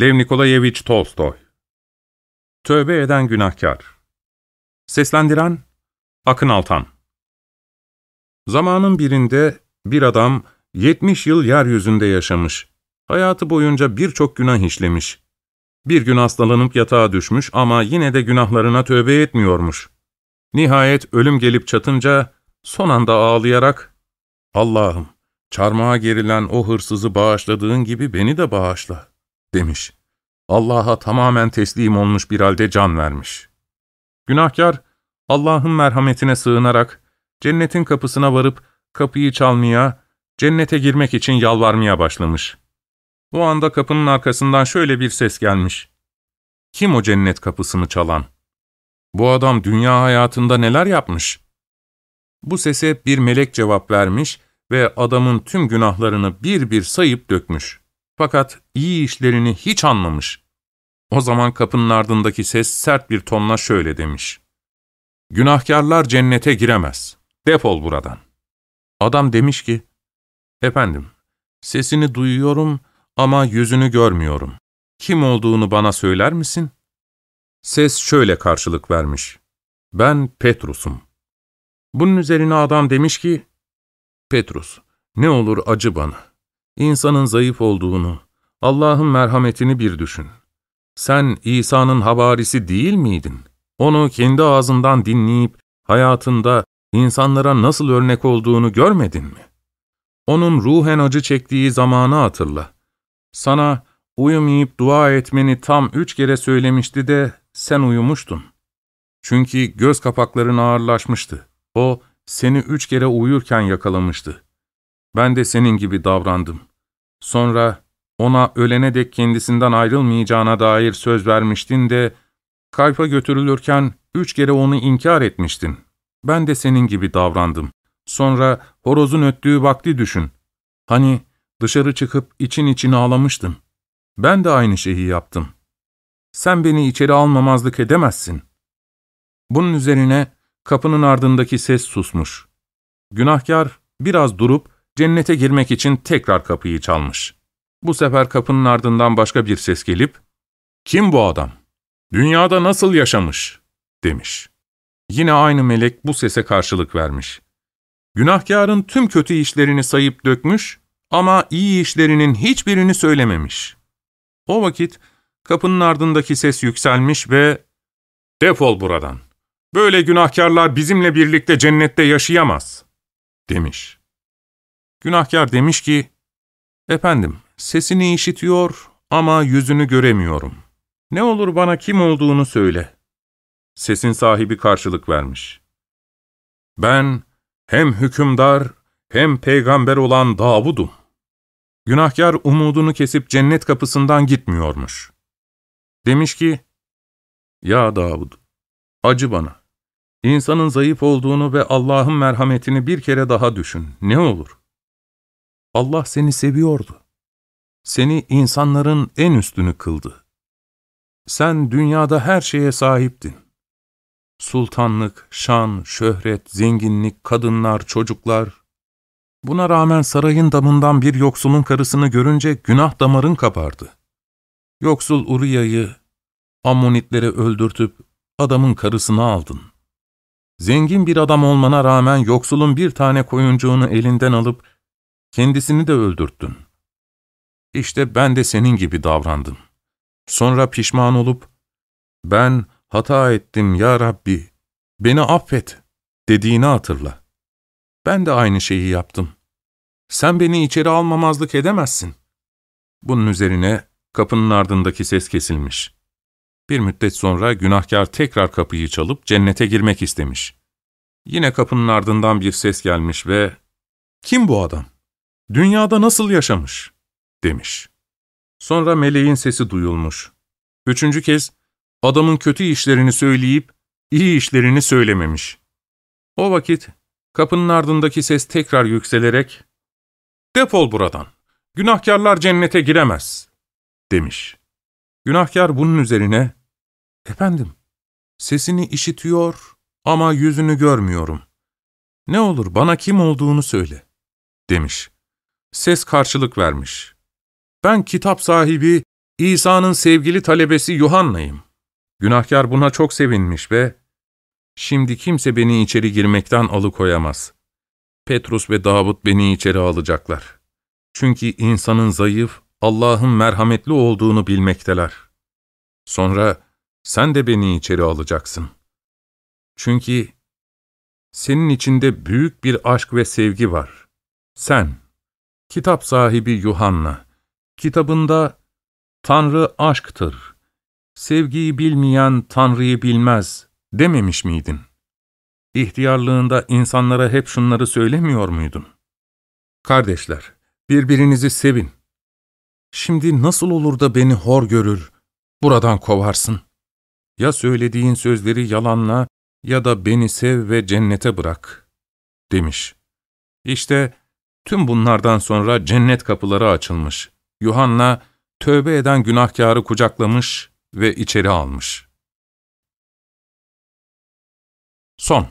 Lev Nikolayevich Tolstoy Tövbe eden günahkar Seslendiren Akın Altan Zamanın birinde bir adam 70 yıl yeryüzünde yaşamış. Hayatı boyunca birçok günah işlemiş. Bir gün hastalanıp yatağa düşmüş ama yine de günahlarına tövbe etmiyormuş. Nihayet ölüm gelip çatınca son anda ağlayarak ''Allah'ım, çarmıha gerilen o hırsızı bağışladığın gibi beni de bağışla.'' Demiş. Allah'a tamamen teslim olmuş bir halde can vermiş. Günahkar, Allah'ın merhametine sığınarak, cennetin kapısına varıp kapıyı çalmaya, cennete girmek için yalvarmaya başlamış. O anda kapının arkasından şöyle bir ses gelmiş. Kim o cennet kapısını çalan? Bu adam dünya hayatında neler yapmış? Bu sese bir melek cevap vermiş ve adamın tüm günahlarını bir bir sayıp dökmüş. Fakat iyi işlerini hiç anlamış. O zaman kapının ardındaki ses sert bir tonla şöyle demiş. Günahkarlar cennete giremez. Defol buradan. Adam demiş ki, Efendim, sesini duyuyorum ama yüzünü görmüyorum. Kim olduğunu bana söyler misin? Ses şöyle karşılık vermiş. Ben Petrus'um. Bunun üzerine adam demiş ki, Petrus, ne olur acı bana. İnsanın zayıf olduğunu, Allah'ın merhametini bir düşün. Sen İsa'nın havarisi değil miydin? Onu kendi ağzından dinleyip hayatında insanlara nasıl örnek olduğunu görmedin mi? Onun ruhen acı çektiği zamanı hatırla. Sana uyumayıp dua etmeni tam üç kere söylemişti de sen uyumuştun. Çünkü göz kapakların ağırlaşmıştı. O seni üç kere uyurken yakalamıştı. Ben de senin gibi davrandım. Sonra ona ölene dek kendisinden ayrılmayacağına dair söz vermiştin de, kayfa götürülürken üç kere onu inkar etmiştin. Ben de senin gibi davrandım. Sonra horozun öttüğü vakti düşün. Hani dışarı çıkıp için için ağlamıştın. Ben de aynı şeyi yaptım. Sen beni içeri almamazlık edemezsin. Bunun üzerine kapının ardındaki ses susmuş. Günahkar biraz durup cennete girmek için tekrar kapıyı çalmış. Bu sefer kapının ardından başka bir ses gelip, ''Kim bu adam? Dünyada nasıl yaşamış?'' demiş. Yine aynı melek bu sese karşılık vermiş. Günahkarın tüm kötü işlerini sayıp dökmüş ama iyi işlerinin hiçbirini söylememiş. O vakit kapının ardındaki ses yükselmiş ve ''Defol buradan, böyle günahkarlar bizimle birlikte cennette yaşayamaz.'' demiş. Günahkar demiş ki, ''Efendim, sesini işitiyor ama yüzünü göremiyorum. Ne olur bana kim olduğunu söyle.'' Sesin sahibi karşılık vermiş. ''Ben hem hükümdar hem peygamber olan Davud'um.'' Günahkar umudunu kesip cennet kapısından gitmiyormuş. Demiş ki, ''Ya Davud, acı bana. İnsanın zayıf olduğunu ve Allah'ın merhametini bir kere daha düşün, ne olur.'' Allah seni seviyordu. Seni insanların en üstünü kıldı. Sen dünyada her şeye sahiptin. Sultanlık, şan, şöhret, zenginlik, kadınlar, çocuklar. Buna rağmen sarayın damından bir yoksulun karısını görünce günah damarın kapardı. Yoksul Uriya'yı, Ammonitleri öldürtüp adamın karısını aldın. Zengin bir adam olmana rağmen yoksulun bir tane koyuncuğunu elinden alıp Kendisini de öldürttün. İşte ben de senin gibi davrandım. Sonra pişman olup, ben hata ettim ya Rabbi, beni affet dediğini hatırla. Ben de aynı şeyi yaptım. Sen beni içeri almamazlık edemezsin. Bunun üzerine kapının ardındaki ses kesilmiş. Bir müddet sonra günahkar tekrar kapıyı çalıp cennete girmek istemiş. Yine kapının ardından bir ses gelmiş ve ''Kim bu adam? Dünyada nasıl yaşamış? demiş. Sonra meleğin sesi duyulmuş. Üçüncü kez adamın kötü işlerini söyleyip iyi işlerini söylememiş. O vakit kapının ardındaki ses tekrar yükselerek ''Defol buradan, günahkarlar cennete giremez.'' demiş. Günahkar bunun üzerine ''Efendim, sesini işitiyor ama yüzünü görmüyorum. Ne olur bana kim olduğunu söyle.'' demiş ses karşılık vermiş. Ben kitap sahibi İsa'nın sevgili talebesi Yuhanna'yım. Günahkar buna çok sevinmiş ve şimdi kimse beni içeri girmekten alıkoyamaz. Petrus ve Davut beni içeri alacaklar. Çünkü insanın zayıf, Allah'ın merhametli olduğunu bilmekteler. Sonra sen de beni içeri alacaksın. Çünkü senin içinde büyük bir aşk ve sevgi var. Sen, kitap sahibi Yuhanna, kitabında Tanrı aşktır, sevgiyi bilmeyen Tanrı'yı bilmez dememiş miydin? İhtiyarlığında insanlara hep şunları söylemiyor muydun? Kardeşler, birbirinizi sevin. Şimdi nasıl olur da beni hor görür, buradan kovarsın? Ya söylediğin sözleri yalanla ya da beni sev ve cennete bırak, demiş. İşte tüm bunlardan sonra cennet kapıları açılmış. Yuhanna, tövbe eden günahkarı kucaklamış ve içeri almış. Son